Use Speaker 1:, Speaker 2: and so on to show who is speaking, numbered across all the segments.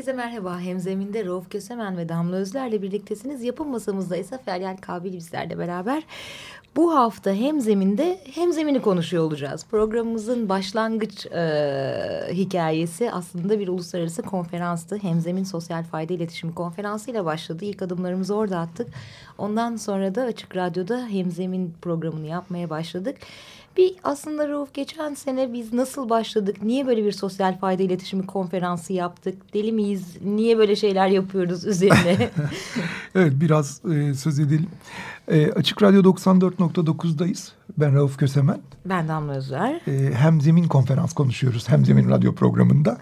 Speaker 1: Herkese merhaba. Hemzeminde Rauf Kösemen ve Damla Özler'le birliktesiniz. Yapım masamızda Esaf Eryal Kabil bizlerle beraber. Bu hafta Hemzemin'de Hemzemin'i konuşuyor olacağız. Programımızın başlangıç e, hikayesi aslında bir uluslararası konferanstı. Hemzemin Sosyal Fayda İletişimi Konferansı ile başladı. İlk adımlarımızı orada attık. Ondan sonra da Açık Radyo'da Hemzemin programını yapmaya başladık. Bir aslında Rauf geçen sene biz nasıl başladık? Niye böyle bir sosyal fayda iletişimi konferansı yaptık? Deli miyiz? Niye böyle şeyler yapıyoruz üzerine?
Speaker 2: evet biraz e, söz edelim. E, Açık Radyo 94.9'dayız. Ben Rauf Kösemen.
Speaker 1: Ben Damla Özer.
Speaker 2: E, hem Zemin konferans konuşuyoruz. Hem Zemin radyo programında.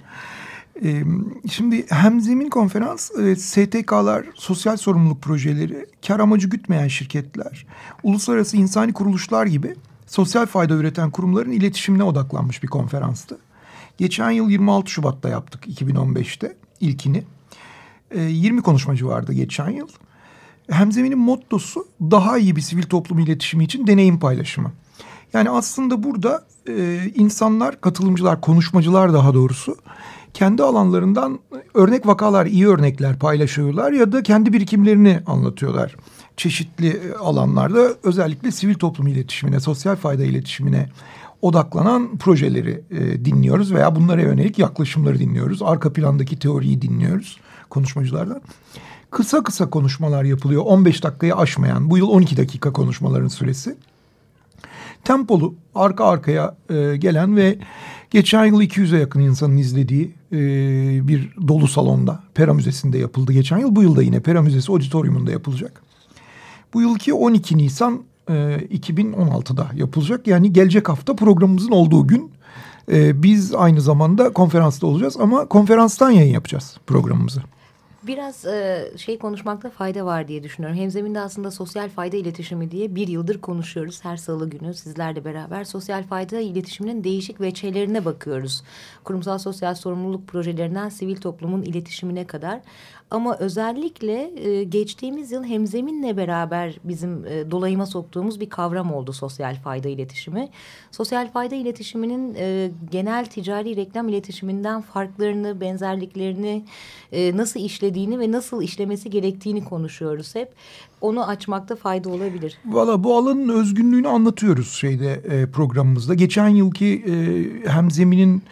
Speaker 2: E, şimdi hem Zemin konferans e, STK'lar, sosyal sorumluluk projeleri, kar amacı gütmeyen şirketler, uluslararası insani kuruluşlar gibi sosyal fayda üreten kurumların iletişimine odaklanmış bir konferanstı. Geçen yıl 26 Şubat'ta yaptık 2015'te ilkini. E, 20 konuşmacı vardı geçen yıl. Hemzemin'in mottosu daha iyi bir sivil toplum iletişimi için deneyim paylaşımı. Yani aslında burada e, insanlar, katılımcılar, konuşmacılar daha doğrusu kendi alanlarından örnek vakalar, iyi örnekler paylaşıyorlar ya da kendi birikimlerini anlatıyorlar. Çeşitli alanlarda özellikle sivil toplum iletişimine, sosyal fayda iletişimine odaklanan projeleri e, dinliyoruz veya bunlara yönelik yaklaşımları dinliyoruz. Arka plandaki teoriyi dinliyoruz konuşmacılardan. Kısa kısa konuşmalar yapılıyor. 15 dakikayı aşmayan, bu yıl 12 dakika konuşmaların süresi. Tempolu, arka arkaya e, gelen ve geçen yıl 200'e yakın insanın izlediği e, bir dolu salonda Pera Müzesi'nde yapıldı geçen yıl. Bu yıl da yine Pera Müzesi Auditorium'unda yapılacak. Bu yılki 12 Nisan e, 2016'da yapılacak. Yani gelecek hafta programımızın olduğu gün e, biz aynı zamanda konferansta olacağız ama konferanstan yayın yapacağız programımızı.
Speaker 1: Biraz e, şey konuşmakta fayda var diye düşünüyorum. Hemzeminde aslında sosyal fayda iletişimi diye bir yıldır konuşuyoruz. Her salı günü sizlerle beraber sosyal fayda iletişiminin değişik veçelerine bakıyoruz. Kurumsal sosyal sorumluluk projelerinden sivil toplumun iletişimine kadar. Ama özellikle e, geçtiğimiz yıl hemzeminle beraber bizim e, dolayıma soktuğumuz bir kavram oldu sosyal fayda iletişimi. Sosyal fayda iletişiminin e, genel ticari reklam iletişiminden farklarını, benzerliklerini, e, nasıl işlediğini ve nasıl işlemesi gerektiğini konuşuyoruz hep. Onu açmakta fayda olabilir.
Speaker 2: Valla bu alanın özgünlüğünü anlatıyoruz şeyde e, programımızda. Geçen yılki e, hemzeminin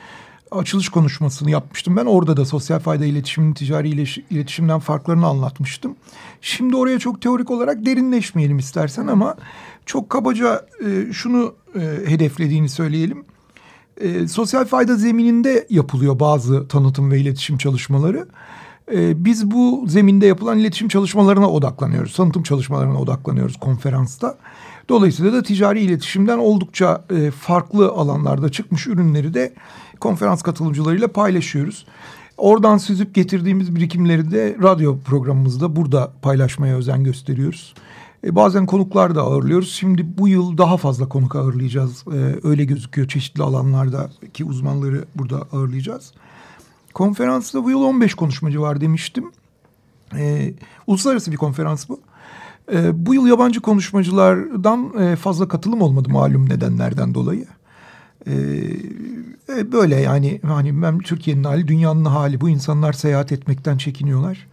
Speaker 2: açılış konuşmasını yapmıştım. Ben orada da sosyal fayda iletişiminin ticari iletişimden farklarını anlatmıştım. Şimdi oraya çok teorik olarak derinleşmeyelim istersen ama çok kabaca e, şunu e, hedeflediğini söyleyelim. E, sosyal fayda zemininde yapılıyor bazı tanıtım ve iletişim çalışmaları. E, biz bu zeminde yapılan iletişim çalışmalarına odaklanıyoruz. Tanıtım çalışmalarına odaklanıyoruz konferansta. Dolayısıyla da ticari iletişimden oldukça e, farklı alanlarda çıkmış ürünleri de konferans katılımcılarıyla paylaşıyoruz. Oradan süzüp getirdiğimiz birikimleri de radyo programımızda burada paylaşmaya özen gösteriyoruz. E, bazen konuklar da ağırlıyoruz. Şimdi bu yıl daha fazla konuk ağırlayacağız. E, öyle gözüküyor çeşitli alanlardaki uzmanları burada ağırlayacağız. Konferansta bu yıl 15 konuşmacı var demiştim. E, uluslararası bir konferans bu. E, bu yıl yabancı konuşmacılardan e, fazla katılım olmadı malum nedenlerden dolayı. Ee, e, böyle yani hani ben Türkiye'nin hali dünyanın hali bu insanlar seyahat etmekten çekiniyorlar.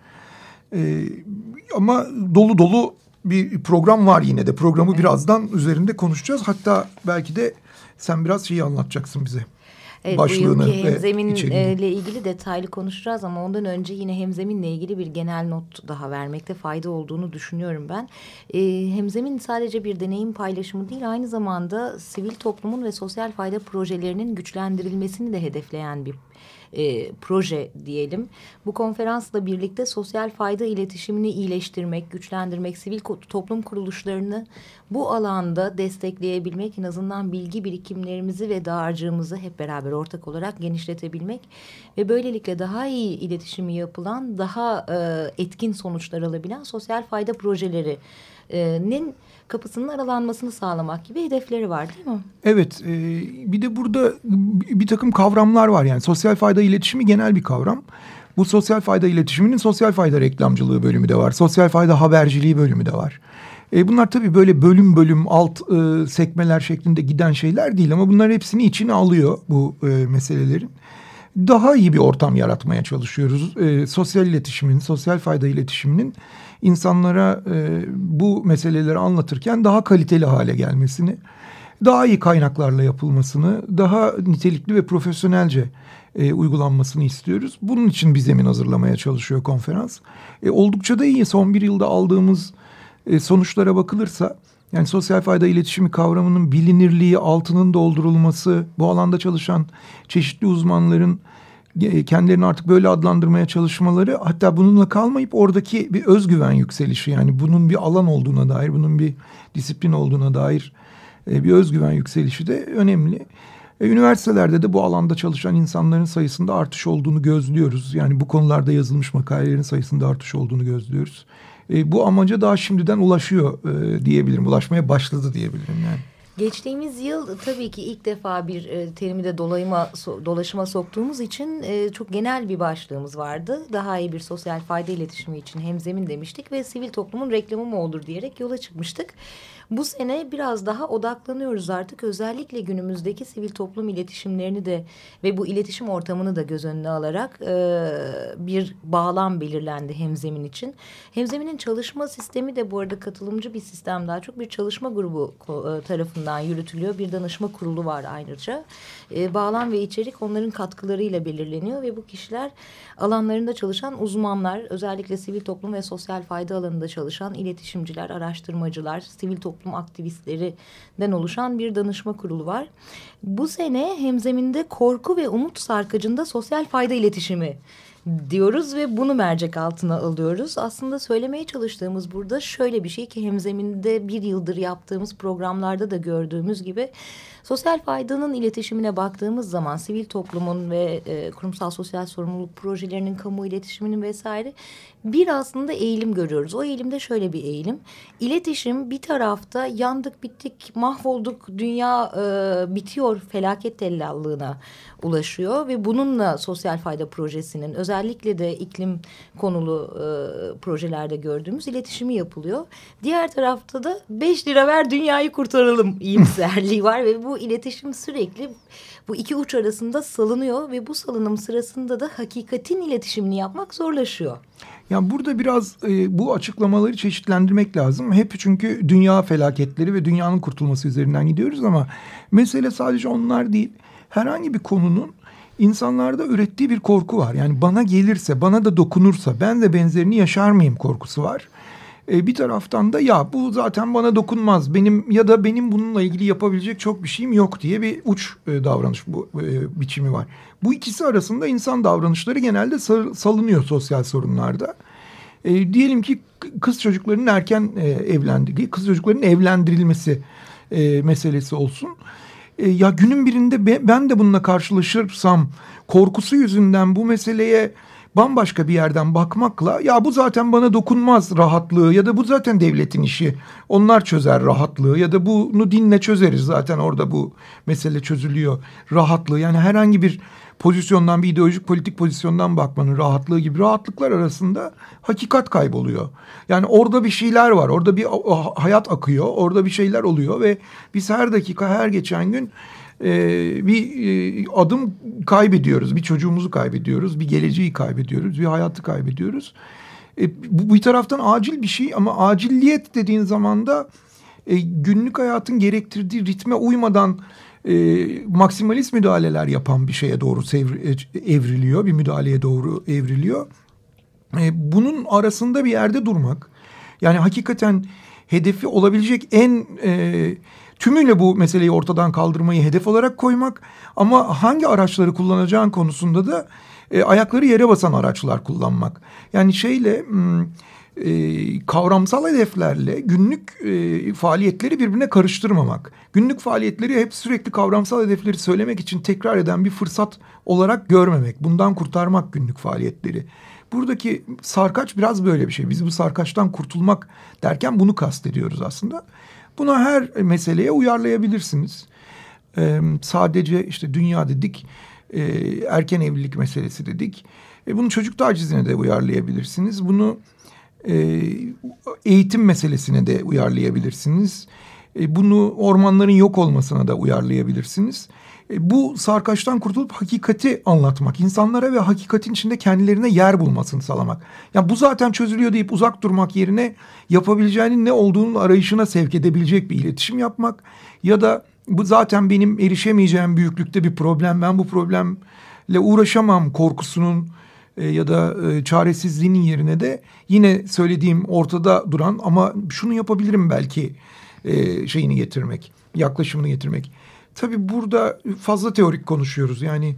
Speaker 2: Ee, ama dolu dolu bir program var yine de programı birazdan üzerinde konuşacağız. Hatta belki de sen biraz şeyi anlatacaksın bize.
Speaker 1: Evet, başlığını bu yılki hemzeminle ilgili detaylı konuşacağız ama ondan önce yine hemzeminle ilgili bir genel not daha vermekte fayda olduğunu düşünüyorum ben. E, hemzemin sadece bir deneyim paylaşımı değil aynı zamanda sivil toplumun ve sosyal fayda projelerinin güçlendirilmesini de hedefleyen bir e, proje diyelim. Bu konferansla birlikte sosyal fayda iletişimini iyileştirmek, güçlendirmek, sivil toplum kuruluşlarını bu alanda destekleyebilmek, en azından bilgi birikimlerimizi ve dağarcığımızı hep beraber ortak olarak genişletebilmek ve böylelikle daha iyi iletişimi yapılan, daha e, etkin sonuçlar alabilen sosyal fayda projelerinin kapısının aralanmasını sağlamak gibi hedefleri var değil mi?
Speaker 2: Evet, e, bir de burada bir takım kavramlar var yani sosyal fayda iletişimi genel bir kavram. Bu sosyal fayda iletişiminin sosyal fayda reklamcılığı bölümü de var. Sosyal fayda haberciliği bölümü de var. E, bunlar tabii böyle bölüm bölüm alt e, sekmeler şeklinde giden şeyler değil ama bunların hepsini içine alıyor bu e, meselelerin. Daha iyi bir ortam yaratmaya çalışıyoruz. E, sosyal iletişimin, sosyal fayda iletişiminin insanlara e, bu meseleleri anlatırken daha kaliteli hale gelmesini, daha iyi kaynaklarla yapılmasını, daha nitelikli ve profesyonelce e, uygulanmasını istiyoruz. Bunun için bir zemin hazırlamaya çalışıyor konferans. E, oldukça da iyi. Son bir yılda aldığımız e, sonuçlara bakılırsa yani sosyal fayda iletişimi kavramının bilinirliği, altının doldurulması, bu alanda çalışan çeşitli uzmanların kendilerini artık böyle adlandırmaya çalışmaları hatta bununla kalmayıp oradaki bir özgüven yükselişi yani bunun bir alan olduğuna dair, bunun bir disiplin olduğuna dair e, bir özgüven yükselişi de önemli. E, üniversitelerde de bu alanda çalışan insanların sayısında artış olduğunu gözlüyoruz. Yani bu konularda yazılmış makalelerin sayısında artış olduğunu gözlüyoruz. E, bu amaca daha şimdiden ulaşıyor e, diyebilirim. Ulaşmaya başladı diyebilirim yani.
Speaker 1: Geçtiğimiz yıl tabii ki ilk defa bir e, terimi de dolayıma, so, dolaşıma soktuğumuz için e, çok genel bir başlığımız vardı. Daha iyi bir sosyal fayda iletişimi için hemzemin demiştik ve sivil toplumun reklamı mı olur diyerek yola çıkmıştık. Bu sene biraz daha odaklanıyoruz artık. Özellikle günümüzdeki sivil toplum iletişimlerini de ve bu iletişim ortamını da göz önüne alarak e, bir bağlam belirlendi Hemzemin için. Hemzemin'in çalışma sistemi de bu arada katılımcı bir sistem daha çok bir çalışma grubu tarafından yürütülüyor. Bir danışma kurulu var ayrıca. E, bağlam ve içerik onların katkılarıyla belirleniyor ve bu kişiler alanlarında çalışan uzmanlar, özellikle sivil toplum ve sosyal fayda alanında çalışan iletişimciler, araştırmacılar, sivil toplum toplum aktivistlerinden oluşan bir danışma kurulu var. Bu sene hemzeminde korku ve umut sarkacında sosyal fayda iletişimi diyoruz ve bunu mercek altına alıyoruz. Aslında söylemeye çalıştığımız burada şöyle bir şey ki hemzeminde bir yıldır yaptığımız programlarda da gördüğümüz gibi sosyal faydanın iletişimine baktığımız zaman sivil toplumun ve e, kurumsal sosyal sorumluluk projelerinin kamu iletişiminin vesaire bir aslında eğilim görüyoruz. O eğilimde şöyle bir eğilim. İletişim bir tarafta yandık bittik mahvolduk dünya e, bitiyor felaket tellallığına ulaşıyor ve bununla sosyal fayda projesinin özellikle de iklim konulu e, projelerde gördüğümüz iletişimi yapılıyor. Diğer tarafta da beş lira ver dünyayı kurtaralım iyimserliği var ve bu iletişim sürekli bu iki uç arasında salınıyor ve bu salınım sırasında da hakikatin iletişimini yapmak zorlaşıyor.
Speaker 2: Yani burada biraz e, bu açıklamaları çeşitlendirmek lazım. Hep çünkü dünya felaketleri ve dünyanın kurtulması üzerinden gidiyoruz ama mesele sadece onlar değil. Herhangi bir konunun insanlarda ürettiği bir korku var. Yani bana gelirse, bana da dokunursa ben de benzerini yaşar mıyım korkusu var. E, bir taraftan da ya bu zaten bana dokunmaz benim ya da benim bununla ilgili yapabilecek çok bir şeyim yok diye bir uç e, davranış bu e, biçimi var. Bu ikisi arasında insan davranışları genelde salınıyor sosyal sorunlarda. E, diyelim ki kız çocuklarının erken e, evlendiği, kız çocuklarının evlendirilmesi e, meselesi olsun. Ya günün birinde ben de bununla karşılaşırsam korkusu yüzünden bu meseleye bambaşka bir yerden bakmakla ya bu zaten bana dokunmaz rahatlığı ya da bu zaten devletin işi onlar çözer rahatlığı ya da bunu dinle çözeriz zaten orada bu mesele çözülüyor rahatlığı yani herhangi bir pozisyondan bir ideolojik politik pozisyondan bakmanın rahatlığı gibi rahatlıklar arasında hakikat kayboluyor. Yani orada bir şeyler var orada bir hayat akıyor orada bir şeyler oluyor ve biz her dakika her geçen gün e, bir e, adım kaybediyoruz. Bir çocuğumuzu kaybediyoruz. Bir geleceği kaybediyoruz. Bir hayatı kaybediyoruz. E, bu bir taraftan acil bir şey ama acilliyet dediğin zaman da e, günlük hayatın gerektirdiği ritme uymadan e, maksimalist müdahaleler yapan bir şeye doğru e, evriliyor. Bir müdahaleye doğru evriliyor. E, bunun arasında bir yerde durmak yani hakikaten hedefi olabilecek en e, tümüyle bu meseleyi ortadan kaldırmayı hedef olarak koymak ama hangi araçları kullanacağın konusunda da e, ayakları yere basan araçlar kullanmak. Yani şeyle e, kavramsal hedeflerle günlük e, faaliyetleri birbirine karıştırmamak. Günlük faaliyetleri hep sürekli kavramsal hedefleri söylemek için tekrar eden bir fırsat olarak görmemek. Bundan kurtarmak günlük faaliyetleri. Buradaki sarkaç biraz böyle bir şey. Biz bu sarkaçtan kurtulmak derken bunu kastediyoruz aslında. Buna her meseleye uyarlayabilirsiniz. Ee, sadece işte dünya dedik, e, erken evlilik meselesi dedik. E, bunu çocuk tacizine de uyarlayabilirsiniz. Bunu e, eğitim meselesine de uyarlayabilirsiniz. E, bunu ormanların yok olmasına da uyarlayabilirsiniz. E, bu sarkaçtan kurtulup hakikati anlatmak, insanlara ve hakikatin içinde kendilerine yer bulmasını sağlamak. Yani bu zaten çözülüyor deyip uzak durmak yerine yapabileceğinin ne olduğunun arayışına sevk edebilecek bir iletişim yapmak ya da bu zaten benim erişemeyeceğim büyüklükte bir problem. Ben bu problemle uğraşamam korkusunun e, ya da e, çaresizliğinin yerine de yine söylediğim ortada duran ama şunu yapabilirim belki şeyini getirmek, yaklaşımını getirmek. Tabii burada fazla teorik konuşuyoruz. Yani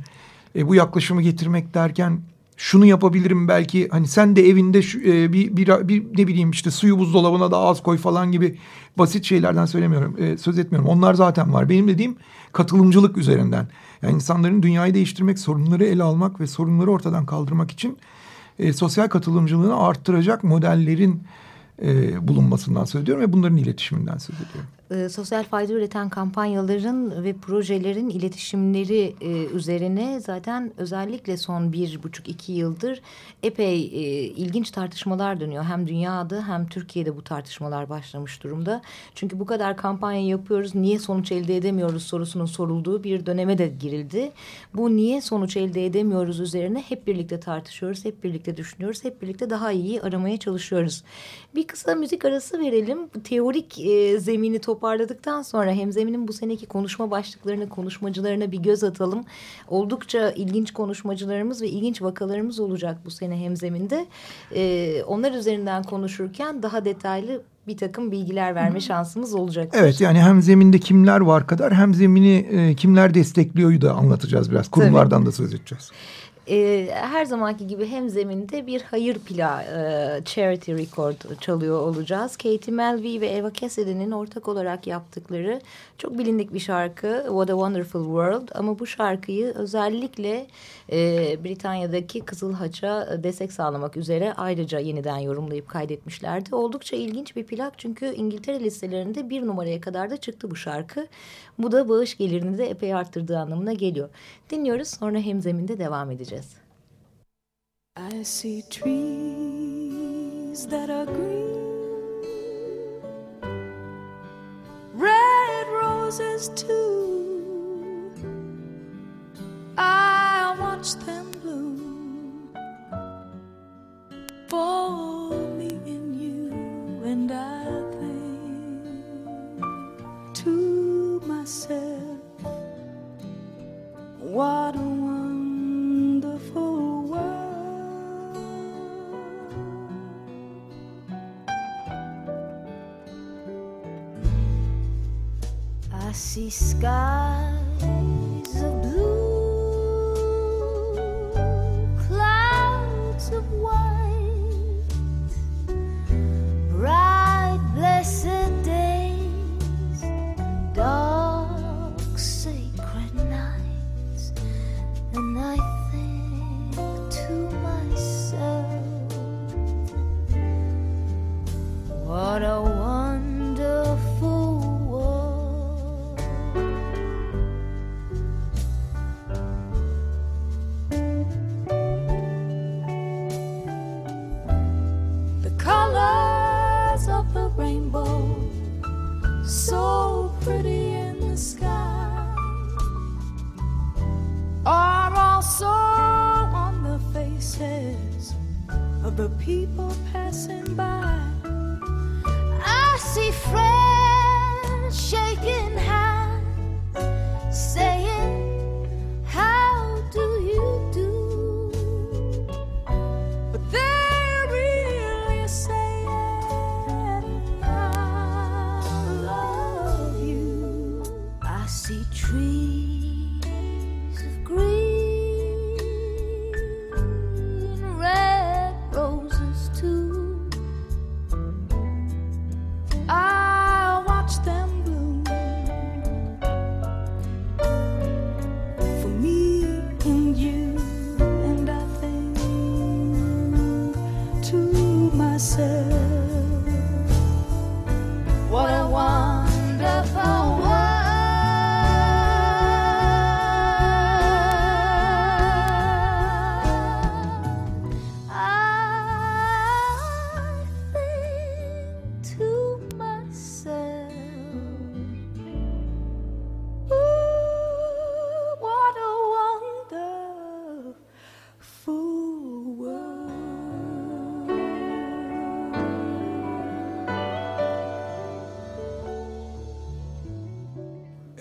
Speaker 2: e, bu yaklaşımı getirmek derken şunu yapabilirim belki hani sen de evinde şu, e, bir, bir, bir ne bileyim işte suyu buzdolabına da az koy falan gibi basit şeylerden söylemiyorum e, söz etmiyorum. Onlar zaten var. Benim dediğim katılımcılık üzerinden. Yani insanların dünyayı değiştirmek, sorunları ele almak ve sorunları ortadan kaldırmak için e, sosyal katılımcılığını arttıracak modellerin e, bulunmasından söz ediyorum ve bunların iletişiminden söz ediyorum
Speaker 1: e, sosyal fayda üreten kampanyaların ve projelerin iletişimleri e, üzerine zaten özellikle son bir buçuk iki yıldır epey e, ilginç tartışmalar dönüyor. Hem dünyada hem Türkiye'de bu tartışmalar başlamış durumda. Çünkü bu kadar kampanya yapıyoruz niye sonuç elde edemiyoruz sorusunun sorulduğu bir döneme de girildi. Bu niye sonuç elde edemiyoruz üzerine hep birlikte tartışıyoruz, hep birlikte düşünüyoruz, hep birlikte daha iyi aramaya çalışıyoruz. Bir kısa müzik arası verelim. Teorik e, zemini toparlayalım toparladıktan sonra Hemzemin'in bu seneki konuşma başlıklarını, konuşmacılarına bir göz atalım. Oldukça ilginç konuşmacılarımız ve ilginç vakalarımız olacak bu sene Hemzemin'de. Ee, onlar üzerinden konuşurken daha detaylı bir takım bilgiler verme şansımız olacak.
Speaker 2: Evet yani hem zeminde kimler var kadar hem zemini e, kimler destekliyoryu da anlatacağız biraz. Kurumlardan Tabii. da söz edeceğiz
Speaker 1: e, her zamanki gibi hem zeminde bir hayır pila e, charity record çalıyor olacağız. Katie Melby ve Eva Cassidy'nin ortak olarak yaptıkları çok bilindik bir şarkı What a Wonderful World ama bu şarkıyı özellikle e, Britanya'daki Kızıl Haç'a destek sağlamak üzere ayrıca yeniden yorumlayıp kaydetmişlerdi. Oldukça ilginç bir plak çünkü İngiltere listelerinde bir numaraya kadar da çıktı bu şarkı. Bu da bağış gelirini de epey arttırdığı anlamına geliyor. Dinliyoruz sonra hemzeminde devam edeceğiz. I see trees that are green Red roses too I watch them bloom For me and you and I think to myself. What see skies of blue, clouds of white,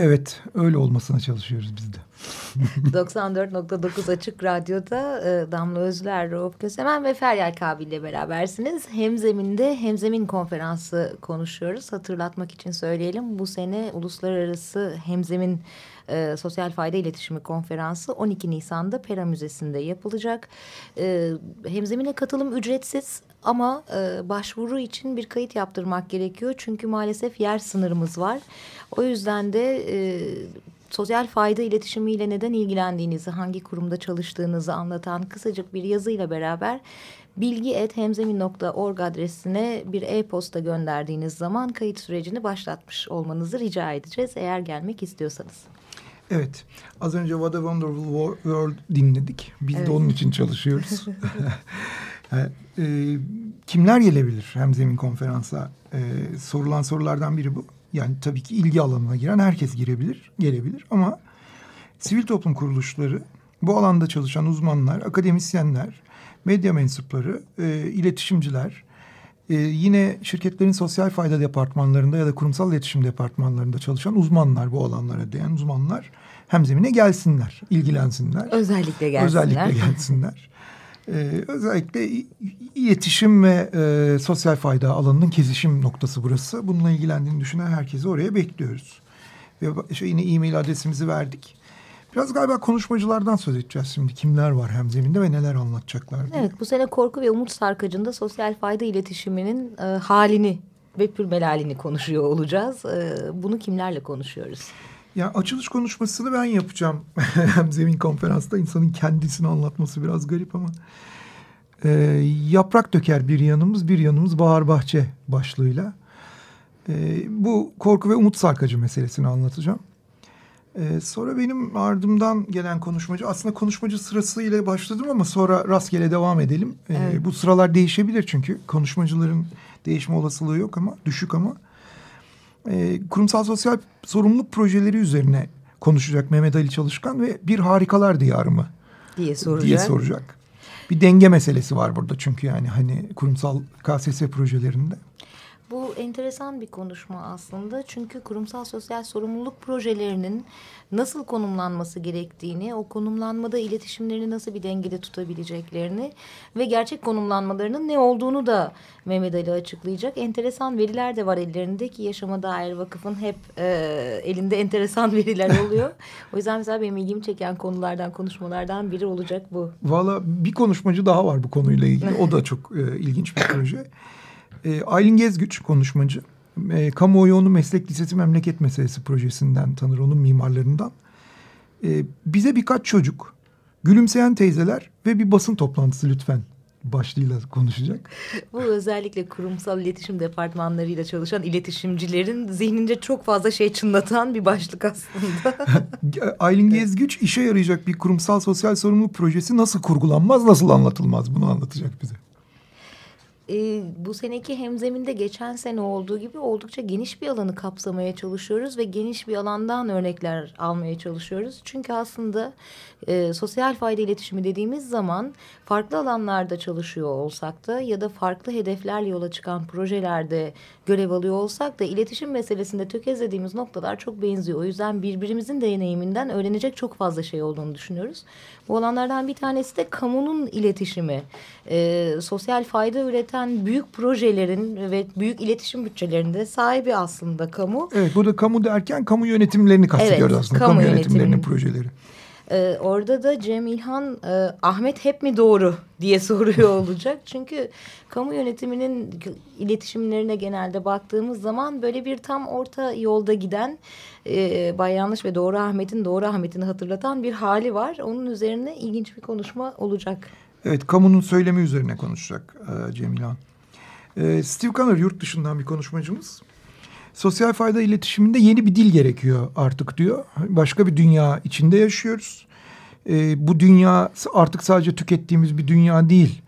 Speaker 2: Evet öyle olmasına çalışıyoruz biz de.
Speaker 1: 94.9 Açık Radyo'da e, Damla Özler, Rauf Kösemen ve Feryal Kabil ile berabersiniz. Hemzemin'de Hemzemin konferansı konuşuyoruz. Hatırlatmak için söyleyelim. Bu sene Uluslararası Hemzemin e, Sosyal Fayda İletişimi Konferansı 12 Nisan'da Pera Müzesi'nde yapılacak. E, Hemzemin'e katılım ücretsiz ama e, başvuru için bir kayıt yaptırmak gerekiyor. Çünkü maalesef yer sınırımız var. O yüzden de e, sosyal fayda iletişimiyle neden ilgilendiğinizi, hangi kurumda çalıştığınızı anlatan kısacık bir yazıyla beraber bilgi.hemzemin.org adresine bir e-posta gönderdiğiniz zaman kayıt sürecini başlatmış olmanızı rica edeceğiz eğer gelmek istiyorsanız.
Speaker 2: Evet. Az önce What a Wonderful World dinledik. Biz evet. de onun için çalışıyoruz. yani, e, kimler gelebilir Hemzemin konferansa? E, sorulan sorulardan biri bu. Yani tabii ki ilgi alanına giren herkes girebilir, gelebilir ama sivil toplum kuruluşları, bu alanda çalışan uzmanlar, akademisyenler, medya mensupları, e, iletişimciler, e, yine şirketlerin sosyal fayda departmanlarında ya da kurumsal iletişim departmanlarında çalışan uzmanlar, bu alanlara değen uzmanlar hemzemine gelsinler, ilgilensinler.
Speaker 1: Özellikle gelsinler.
Speaker 2: Özellikle gelsinler. Ee, özellikle iletişim ve e, sosyal fayda alanının kesişim noktası burası. Bununla ilgilendiğini düşünen herkesi oraya bekliyoruz. Ve işte yine e-mail adresimizi verdik. Biraz galiba konuşmacılardan söz edeceğiz şimdi. Kimler var hem zeminde ve neler anlatacaklar diye.
Speaker 1: Evet bu sene Korku ve Umut Sarkacı'nda sosyal fayda iletişiminin e, halini ve pürmelalini konuşuyor olacağız. E, bunu kimlerle konuşuyoruz?
Speaker 2: Ya açılış konuşmasını ben yapacağım. Hem zemin konferansta insanın kendisini anlatması biraz garip ama. E, yaprak döker bir yanımız, bir yanımız bahar bahçe başlığıyla. E, bu korku ve umut sarkacı meselesini anlatacağım. E, sonra benim ardımdan gelen konuşmacı, aslında konuşmacı sırasıyla başladım ama sonra rastgele devam edelim. E, evet. Bu sıralar değişebilir çünkü konuşmacıların değişme olasılığı yok ama düşük ama e, kurumsal sosyal sorumluluk projeleri üzerine konuşacak Mehmet Ali Çalışkan ve bir harikalar diyarı mı
Speaker 1: diye soracak.
Speaker 2: diye soracak. Bir denge meselesi var burada çünkü yani hani kurumsal KSS projelerinde.
Speaker 1: Bu enteresan bir konuşma aslında. Çünkü kurumsal sosyal sorumluluk projelerinin nasıl konumlanması gerektiğini, o konumlanmada iletişimlerini nasıl bir dengede tutabileceklerini ve gerçek konumlanmalarının ne olduğunu da Mehmet Ali açıklayacak. Enteresan veriler de var ellerinde ki Yaşama Dair Vakıf'ın hep e, elinde enteresan veriler oluyor. o yüzden mesela benim ilgimi çeken konulardan, konuşmalardan biri olacak bu.
Speaker 2: Valla bir konuşmacı daha var bu konuyla ilgili. O da çok e, ilginç bir proje. E, Aylin Gezgüç konuşmacı. E, Kamuoyu onu Meslek Lisesi Memleket Meselesi projesinden tanır, onun mimarlarından. E, bize birkaç çocuk, gülümseyen teyzeler ve bir basın toplantısı lütfen başlığıyla konuşacak.
Speaker 1: Bu özellikle kurumsal iletişim departmanlarıyla çalışan iletişimcilerin zihninde çok fazla şey çınlatan bir başlık aslında.
Speaker 2: Aylin Gezgüç işe yarayacak bir kurumsal sosyal sorumluluk projesi nasıl kurgulanmaz, nasıl anlatılmaz bunu anlatacak bize
Speaker 1: e, bu seneki hemzeminde geçen sene olduğu gibi oldukça geniş bir alanı kapsamaya çalışıyoruz ve geniş bir alandan örnekler almaya çalışıyoruz. Çünkü aslında e, sosyal fayda iletişimi dediğimiz zaman farklı alanlarda çalışıyor olsak da ya da farklı hedeflerle yola çıkan projelerde görev alıyor olsak da iletişim meselesinde tökezlediğimiz noktalar çok benziyor. O yüzden birbirimizin deneyiminden öğrenecek çok fazla şey olduğunu düşünüyoruz. Bu alanlardan bir tanesi de kamunun iletişimi. E, sosyal fayda üreten büyük projelerin ve büyük iletişim bütçelerinde sahibi aslında kamu.
Speaker 2: Evet burada kamu derken kamu yönetimlerini kastediyoruz evet, aslında. Kamu, kamu yönetimlerinin projeleri.
Speaker 1: Ee, orada da Cem İlhan e, Ahmet hep mi doğru diye soruyor olacak. Çünkü kamu yönetiminin iletişimlerine genelde baktığımız zaman böyle bir tam orta yolda giden e, Bay Yanlış ve Doğru Ahmet'in Doğru Ahmet'ini hatırlatan bir hali var. Onun üzerine ilginç bir konuşma olacak.
Speaker 2: Evet kamunun söylemi üzerine konuşacak e, Cem İlhan. E, Steve Conner yurt dışından bir konuşmacımız. Sosyal fayda iletişiminde yeni bir dil gerekiyor artık diyor. Başka bir dünya içinde yaşıyoruz. E, bu dünya artık sadece tükettiğimiz bir dünya değil.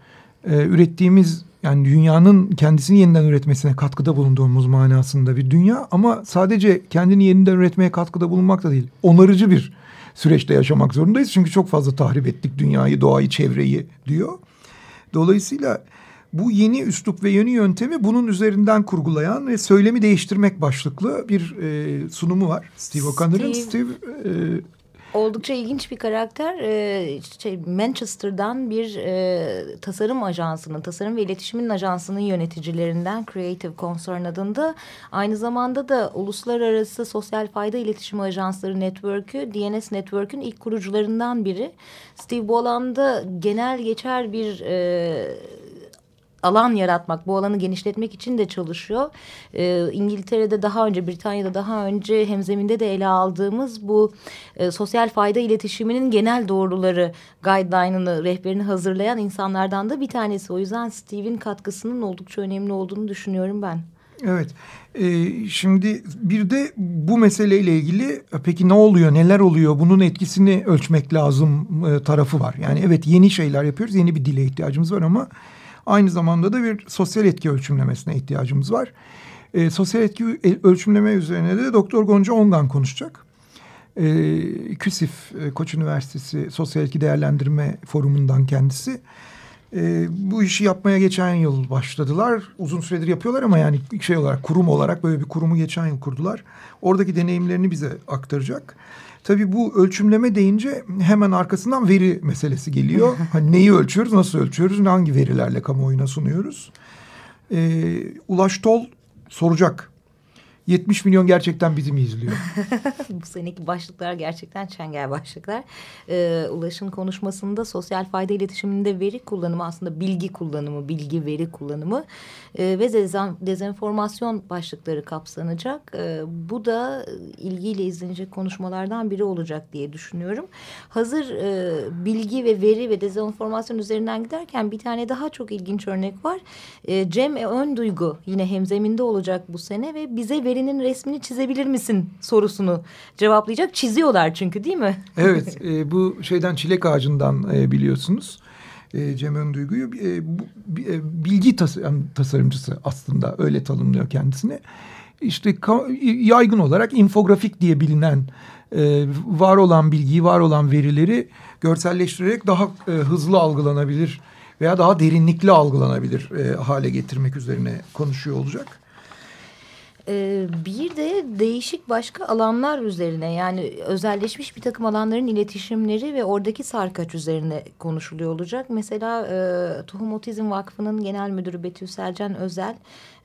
Speaker 2: E, ürettiğimiz yani dünyanın kendisini yeniden üretmesine katkıda bulunduğumuz manasında bir dünya. Ama sadece kendini yeniden üretmeye katkıda bulunmak da değil. Onarıcı bir süreçte yaşamak zorundayız. Çünkü çok fazla tahrip ettik dünyayı, doğayı, çevreyi diyor. Dolayısıyla bu yeni üslup ve yeni yöntemi bunun üzerinden kurgulayan ve söylemi değiştirmek başlıklı bir e, sunumu var. Steve O'Connor'ın. Steve, Steve e,
Speaker 1: Oldukça ilginç bir karakter. Ee, şey, Manchester'dan bir e, tasarım ajansının, tasarım ve iletişimin ajansının yöneticilerinden Creative Concern adında. Aynı zamanda da Uluslararası Sosyal Fayda İletişimi Ajansları Network'ü, DNS Network'ün ilk kurucularından biri. Steve bu alanda genel geçer bir... E, alan yaratmak, bu alanı genişletmek için de çalışıyor. Ee, İngiltere'de daha önce, Britanya'da daha önce hemzeminde de ele aldığımız bu e, sosyal fayda iletişiminin genel doğruları guideline'ını, rehberini hazırlayan insanlardan da bir tanesi. O yüzden Steve'in katkısının oldukça önemli olduğunu düşünüyorum ben.
Speaker 2: Evet. Ee, şimdi bir de bu meseleyle ilgili e, peki ne oluyor, neler oluyor, bunun etkisini ölçmek lazım e, tarafı var. Yani evet yeni şeyler yapıyoruz, yeni bir dile ihtiyacımız var ama Aynı zamanda da bir sosyal etki ölçümlemesine ihtiyacımız var. E, sosyal etki ölçümleme üzerine de Doktor Gonca Ongan konuşacak. E, KÜSİF, e, Koç Üniversitesi Sosyal Etki Değerlendirme Forumu'ndan kendisi. E, bu işi yapmaya geçen yıl başladılar. Uzun süredir yapıyorlar ama yani şey olarak kurum olarak böyle bir kurumu geçen yıl kurdular. Oradaki deneyimlerini bize aktaracak. Tabii bu ölçümleme deyince hemen arkasından veri meselesi geliyor. hani neyi ölçüyoruz, nasıl ölçüyoruz, hangi verilerle kamuoyuna sunuyoruz? Ee, Ulaş Tol soracak. 70 milyon gerçekten bizi mi izliyor?
Speaker 1: Bu seneki başlıklar gerçekten çengel başlıklar. Ee, Ulaş'ın konuşmasında sosyal fayda iletişiminde veri kullanımı aslında bilgi kullanımı, bilgi veri kullanımı e, ve dezenformasyon başlıkları kapsanacak. E, bu da ilgiyle izlenecek konuşmalardan biri olacak diye düşünüyorum. Hazır e, bilgi ve veri ve dezenformasyon üzerinden giderken bir tane daha çok ilginç örnek var. E, Cem Önduygu yine hemzeminde olacak bu sene ve bize veri verinin resmini çizebilir misin sorusunu cevaplayacak. Çiziyorlar çünkü değil mi?
Speaker 2: Evet e, bu şeyden çilek ağacından e, biliyorsunuz. E, Cem Önduygu'yu e, bu, e, bilgi tas tasarımcısı aslında öyle tanımlıyor kendisini. İşte yaygın olarak infografik diye bilinen e, var olan bilgiyi, var olan verileri görselleştirerek daha e, hızlı algılanabilir veya daha derinlikli algılanabilir e, hale getirmek üzerine konuşuyor olacak.
Speaker 1: Ee, bir de değişik başka alanlar üzerine yani özelleşmiş bir takım alanların iletişimleri ve oradaki sarkaç üzerine konuşuluyor olacak. Mesela e, Tohum Otizm Vakfı'nın genel müdürü Betül Selcan Özel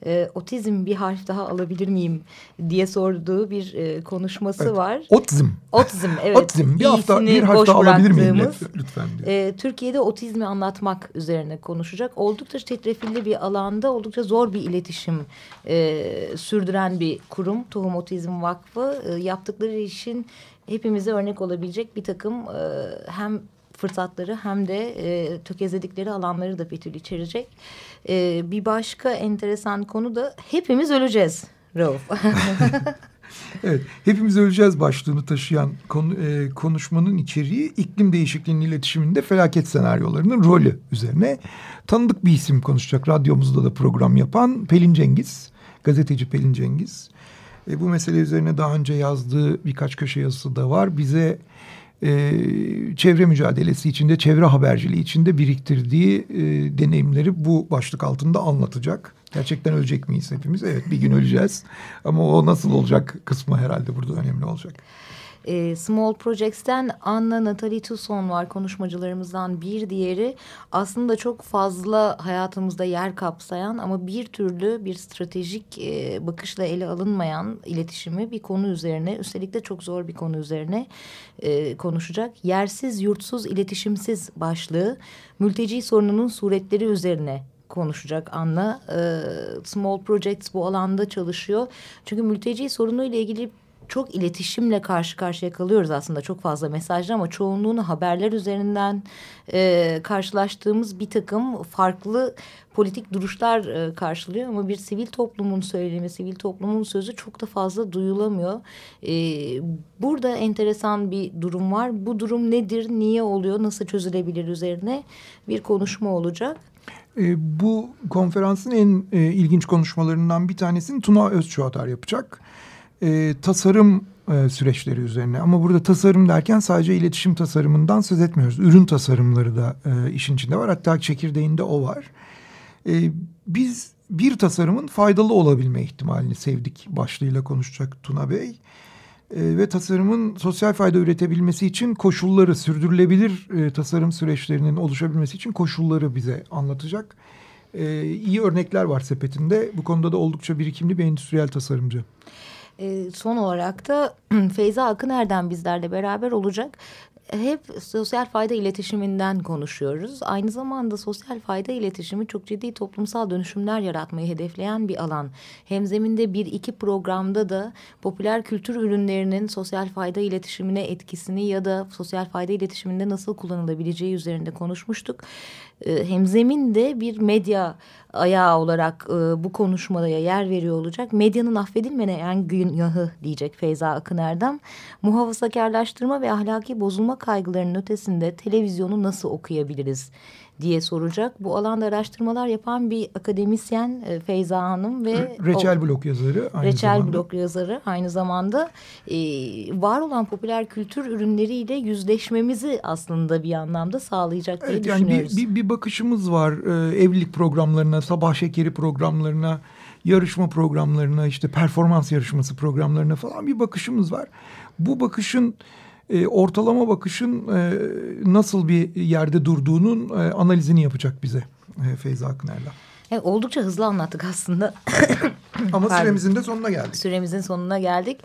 Speaker 1: e, otizm bir harf daha alabilir miyim diye sorduğu bir e, konuşması evet. var.
Speaker 2: Otizm.
Speaker 1: Otizm evet.
Speaker 2: Otizm bir hafta bir harf daha alabilir miyim lütfen diye.
Speaker 1: E, Türkiye'de otizmi anlatmak üzerine konuşacak. Oldukça çetrefilli bir alanda oldukça zor bir iletişim e, sürdüren bir kurum. Tohum Otizm Vakfı e, yaptıkları işin hepimize örnek olabilecek bir takım e, hem fırsatları hem de e, tökezledikleri alanları da Betül içerecek. E, bir başka enteresan konu da hepimiz öleceğiz Rauf.
Speaker 2: evet, hepimiz öleceğiz başlığını taşıyan konu, e, konuşmanın içeriği iklim değişikliğinin iletişiminde felaket senaryolarının rolü üzerine tanıdık bir isim konuşacak. Radyomuzda da program yapan Pelin Cengiz, gazeteci Pelin Cengiz. E, bu mesele üzerine daha önce yazdığı birkaç köşe yazısı da var. Bize e, çevre mücadelesi içinde, çevre haberciliği içinde biriktirdiği e, deneyimleri bu başlık altında anlatacak. Gerçekten ölecek miyiz hepimiz? Evet bir gün öleceğiz. Ama o nasıl olacak kısmı herhalde burada önemli olacak.
Speaker 1: E, Small Projects'ten Anna Natalie Tucson var konuşmacılarımızdan bir diğeri. Aslında çok fazla hayatımızda yer kapsayan ama bir türlü bir stratejik e, bakışla ele alınmayan iletişimi bir konu üzerine üstelik de çok zor bir konu üzerine e, konuşacak. Yersiz, yurtsuz, iletişimsiz başlığı mülteci sorununun suretleri üzerine konuşacak Anna. E, Small Projects bu alanda çalışıyor. Çünkü mülteci sorunuyla ilgili çok iletişimle karşı karşıya kalıyoruz aslında çok fazla mesajlar ama çoğunluğunu haberler üzerinden e, karşılaştığımız bir takım farklı politik duruşlar e, karşılıyor ama bir sivil toplumun söylemi, sivil toplumun sözü çok da fazla duyulamıyor. E, burada enteresan bir durum var. Bu durum nedir, niye oluyor, nasıl çözülebilir üzerine bir konuşma olacak.
Speaker 2: E, bu konferansın en e, ilginç konuşmalarından bir tanesini Tuna Özçuatar yapacak e, tasarım e, süreçleri üzerine. Ama burada tasarım derken sadece iletişim tasarımından söz etmiyoruz. Ürün tasarımları da e, işin içinde var. Hatta çekirdeğinde o var. E, biz bir tasarımın faydalı olabilme ihtimalini sevdik başlığıyla konuşacak Tuna Bey. E, ve tasarımın sosyal fayda üretebilmesi için koşulları, sürdürülebilir e, tasarım süreçlerinin oluşabilmesi için koşulları bize anlatacak. E, iyi örnekler var sepetinde. Bu konuda da oldukça birikimli bir endüstriyel tasarımcı.
Speaker 1: E, son olarak da Feyza Akıner'den bizlerle beraber olacak hep sosyal fayda iletişiminden konuşuyoruz. Aynı zamanda sosyal fayda iletişimi çok ciddi toplumsal dönüşümler yaratmayı hedefleyen bir alan. Hemzeminde bir iki programda da popüler kültür ürünlerinin sosyal fayda iletişimine etkisini ya da sosyal fayda iletişiminde nasıl kullanılabileceği üzerinde konuşmuştuk. Ee, hemzemin de bir medya ayağı olarak e, bu konuşmaya yer veriyor olacak. Medyanın affedilmeyen günahı diyecek Feyza Akın Erdem. Muhafazakarlaştırma ve ahlaki bozulma kaygılarının ötesinde televizyonu nasıl okuyabiliriz diye soracak. Bu alanda araştırmalar yapan bir akademisyen e, Feyza Hanım ve
Speaker 2: Reçel o, blok yazarı aynı
Speaker 1: Reçel
Speaker 2: zamanda.
Speaker 1: blok yazarı aynı zamanda e, var olan popüler kültür ürünleriyle yüzleşmemizi aslında bir anlamda sağlayacak diye
Speaker 2: evet, yani
Speaker 1: düşünüyoruz.
Speaker 2: Bir, bir, bir bakışımız var e, evlilik programlarına, sabah şekeri programlarına, yarışma programlarına, işte performans yarışması programlarına falan bir bakışımız var. Bu bakışın e, ortalama bakışın e, nasıl bir yerde durduğunun e, analizini yapacak bize e, Feyza Akıner'le.
Speaker 1: Evet, oldukça hızlı anlattık aslında.
Speaker 2: Ama
Speaker 1: Pardon.
Speaker 2: süremizin de sonuna geldik.
Speaker 1: Süremizin sonuna geldik.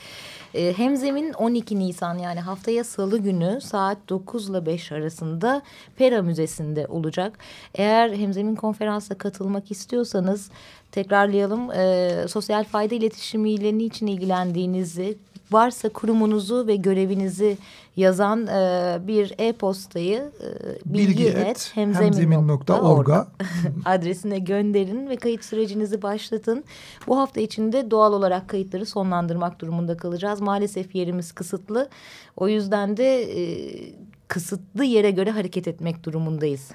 Speaker 1: E, Hemzemin 12 Nisan yani haftaya salı günü saat 9 ile 5 arasında Pera Müzesi'nde olacak. Eğer Hemzemin konferansa katılmak istiyorsanız tekrarlayalım. E, sosyal fayda iletişimiyle niçin ilgilendiğinizi varsa kurumunuzu ve görevinizi yazan e, bir e-postayı e, bilgi,
Speaker 2: Bilgi
Speaker 1: et
Speaker 2: et
Speaker 1: hemzemin.org'a adresine gönderin ve kayıt sürecinizi başlatın. Bu hafta içinde doğal olarak kayıtları sonlandırmak durumunda kalacağız. Maalesef yerimiz kısıtlı. O yüzden de e, kısıtlı yere göre hareket etmek durumundayız.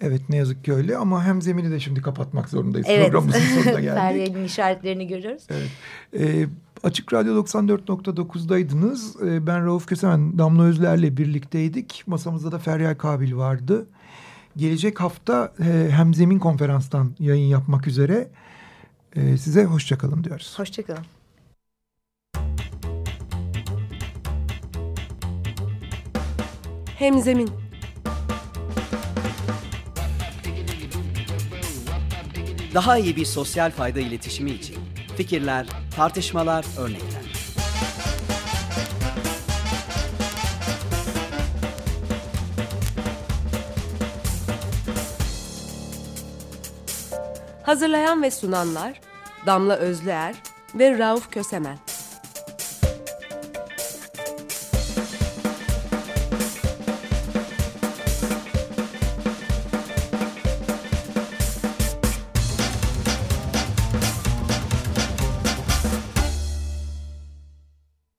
Speaker 2: Evet ne yazık ki öyle ama hem zemini de şimdi kapatmak zorundayız.
Speaker 1: Evet.
Speaker 2: Programımızın sonuna geldik.
Speaker 1: Feryal'in işaretlerini görüyoruz.
Speaker 2: Evet. Ee, Açık Radyo 94.9'daydınız. Ee, ben Rauf Kösemen, Damla Özler'le birlikteydik. Masamızda da Feryal Kabil vardı. Gelecek hafta e, Hemzemin Konferans'tan yayın yapmak üzere. E, size hoşçakalın diyoruz.
Speaker 1: Hoşçakalın.
Speaker 3: Hemzemin
Speaker 4: Daha iyi bir sosyal fayda iletişimi için fikirler, tartışmalar, örnekler.
Speaker 3: Hazırlayan ve sunanlar Damla Özlüer ve Rauf Kösemen